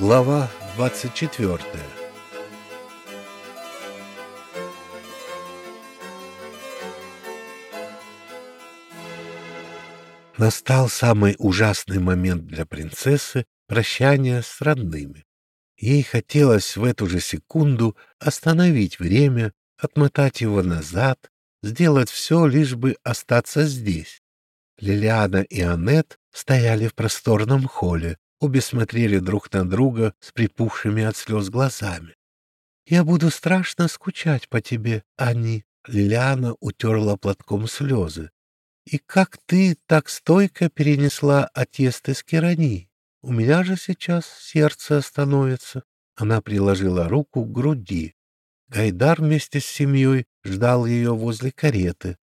Глава 24 Настал самый ужасный момент для принцессы — прощания с родными. Ей хотелось в эту же секунду остановить время, отмотать его назад, сделать все, лишь бы остаться здесь. Лилиана и Аннет стояли в просторном холле, Обе смотрели друг на друга с припухшими от слез глазами. «Я буду страшно скучать по тебе, Ани», — Лилиана утерла платком слезы. «И как ты так стойко перенесла отъезд из Керани? У меня же сейчас сердце остановится». Она приложила руку к груди. Гайдар вместе с семьей ждал ее возле кареты.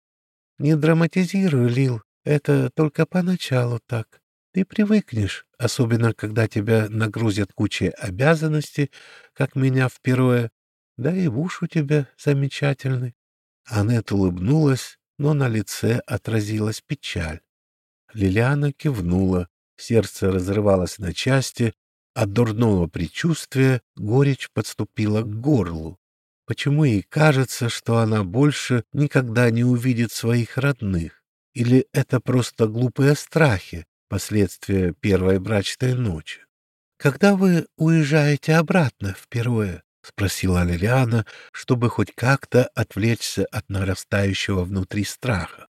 «Не драматизируй, Лил, это только поначалу так. Ты привыкнешь, особенно когда тебя нагрузят кучей обязанностей, как меня впервые. Да и муж у тебя замечательный. Аннет улыбнулась, но на лице отразилась печаль. Лилиана кивнула, сердце разрывалось на части, от дурного предчувствия горечь подступила к горлу. Почему ей кажется, что она больше никогда не увидит своих родных? Или это просто глупые страхи, последствия первой брачной ночи. «Когда вы уезжаете обратно впервые?» — спросила Лилиана, чтобы хоть как-то отвлечься от нарастающего внутри страха.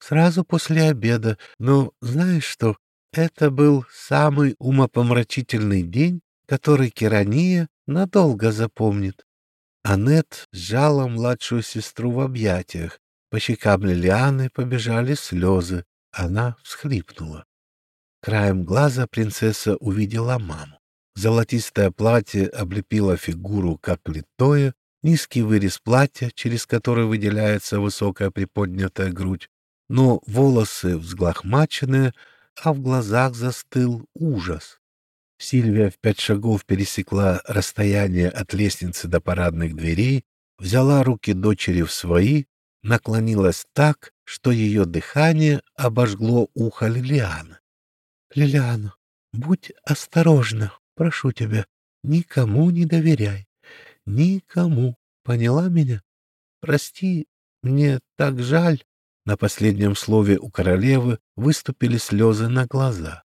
«Сразу после обеда, но знаешь что, это был самый умопомрачительный день, который Керания надолго запомнит». Аннет сжала младшую сестру в объятиях. По щекам Лилианы побежали слезы. Она всхлипнула. Краем глаза принцесса увидела маму. Золотистое платье облепило фигуру, как литое, низкий вырез платья, через который выделяется высокая приподнятая грудь, но волосы взглохмаченные, а в глазах застыл ужас. Сильвия в пять шагов пересекла расстояние от лестницы до парадных дверей, взяла руки дочери в свои, наклонилась так, что ее дыхание обожгло ухо Лилианы. Лилиана, будь осторожна, прошу тебя, никому не доверяй. Никому. Поняла меня? Прости, мне так жаль. На последнем слове у королевы выступили слезы на глаза.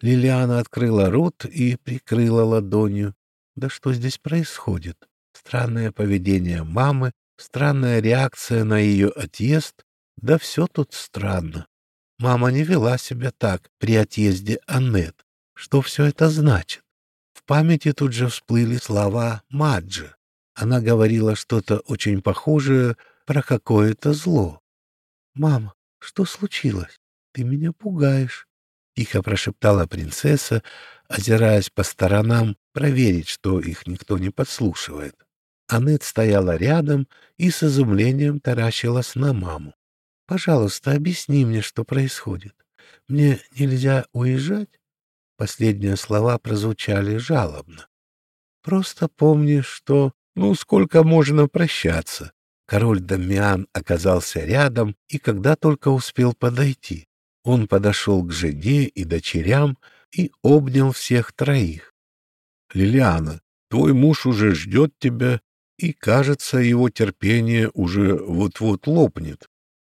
Лилиана открыла рот и прикрыла ладонью. Да что здесь происходит? Странное поведение мамы, странная реакция на ее отъезд. Да все тут странно. Мама не вела себя так при отъезде Аннет. Что все это значит? В памяти тут же всплыли слова Маджи. Она говорила что-то очень похожее про какое-то зло. «Мама, что случилось? Ты меня пугаешь», — тихо прошептала принцесса, озираясь по сторонам, проверить, что их никто не подслушивает. Аннет стояла рядом и с изумлением таращилась на маму. Пожалуйста, объясни мне, что происходит. Мне нельзя уезжать?» Последние слова прозвучали жалобно. «Просто помни, что... Ну, сколько можно прощаться?» Король Дамиан оказался рядом и когда только успел подойти. Он подошел к жене и дочерям и обнял всех троих. «Лилиана, твой муж уже ждет тебя, и, кажется, его терпение уже вот-вот лопнет.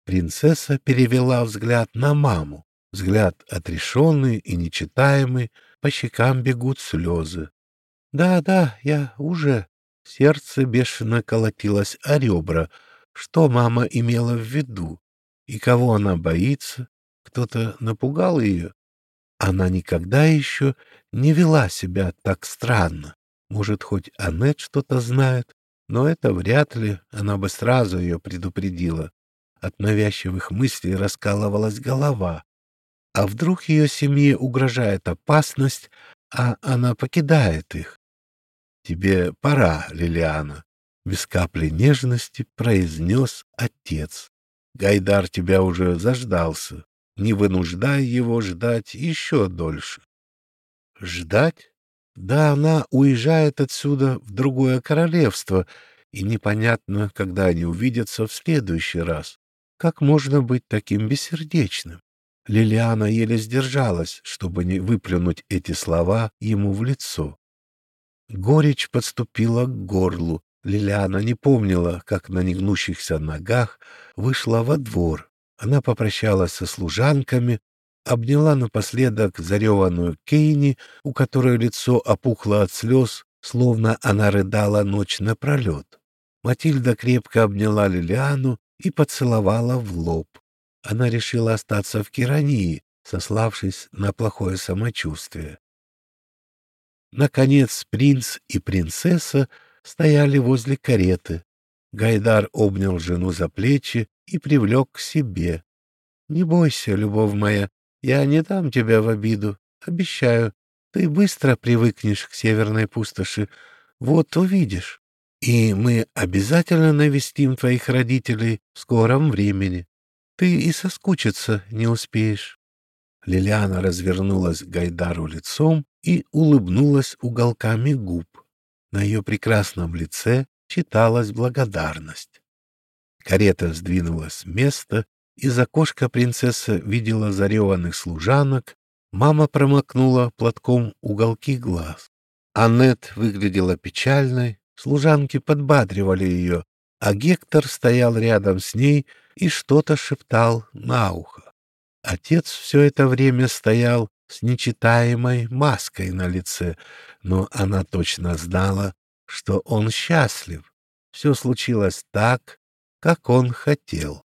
Принцесса перевела взгляд на маму. Взгляд отрешенный и нечитаемый, по щекам бегут слезы. «Да, да, я уже...» Сердце бешено колотилось о ребра. Что мама имела в виду? И кого она боится? Кто-то напугал ее? Она никогда еще не вела себя так странно. Может, хоть Аннет что-то знает, но это вряд ли, она бы сразу ее предупредила. От навязчивых мыслей раскалывалась голова. А вдруг ее семье угрожает опасность, а она покидает их? «Тебе пора, Лилиана», — без капли нежности произнес отец. «Гайдар тебя уже заждался. Не вынуждай его ждать еще дольше». «Ждать? Да она уезжает отсюда в другое королевство, и непонятно, когда они увидятся в следующий раз. Как можно быть таким бессердечным? Лилиана еле сдержалась, чтобы не выплюнуть эти слова ему в лицо. Горечь подступила к горлу. Лилиана не помнила, как на негнущихся ногах вышла во двор. Она попрощалась со служанками, обняла напоследок зареванную Кейни, у которой лицо опухло от слез, словно она рыдала ночь напролет. Матильда крепко обняла Лилиану и поцеловала в лоб. Она решила остаться в Кирании, сославшись на плохое самочувствие. Наконец принц и принцесса стояли возле кареты. Гайдар обнял жену за плечи и привлек к себе. — Не бойся, любовь моя, я не дам тебя в обиду, обещаю. Ты быстро привыкнешь к северной пустоши. Вот увидишь. И мы обязательно навестим твоих родителей в скором времени. Ты и соскучиться не успеешь. Лилиана развернулась к Гайдару лицом и улыбнулась уголками губ. На ее прекрасном лице читалась благодарность. Карета сдвинулась с места, из окошка принцесса видела зареванных служанок, мама промокнула платком уголки глаз. Аннет выглядела печальной, служанки подбадривали ее, а Гектор стоял рядом с ней и что-то шептал на ухо. Отец все это время стоял с нечитаемой маской на лице, но она точно знала, что он счастлив. Все случилось так, как он хотел.